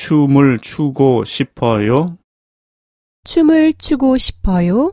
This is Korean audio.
춤을 추고 싶어요. 춤을 추고 싶어요.